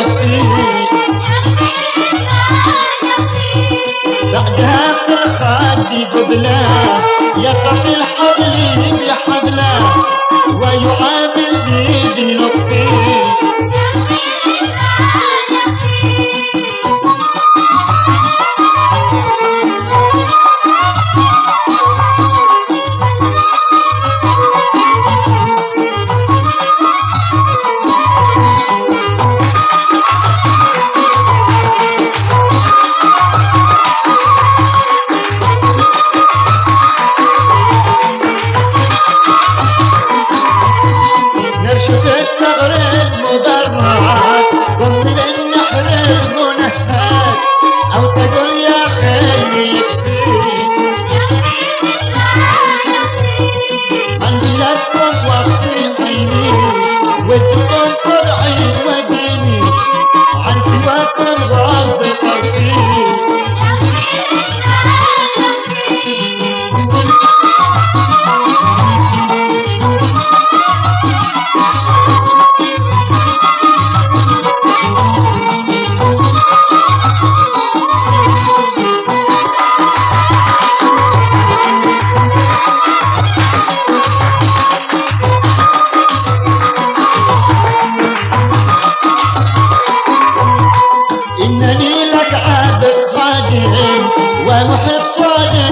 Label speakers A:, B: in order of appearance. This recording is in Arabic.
A: Aqui. with you. لك عاد صادق ومحب صادق.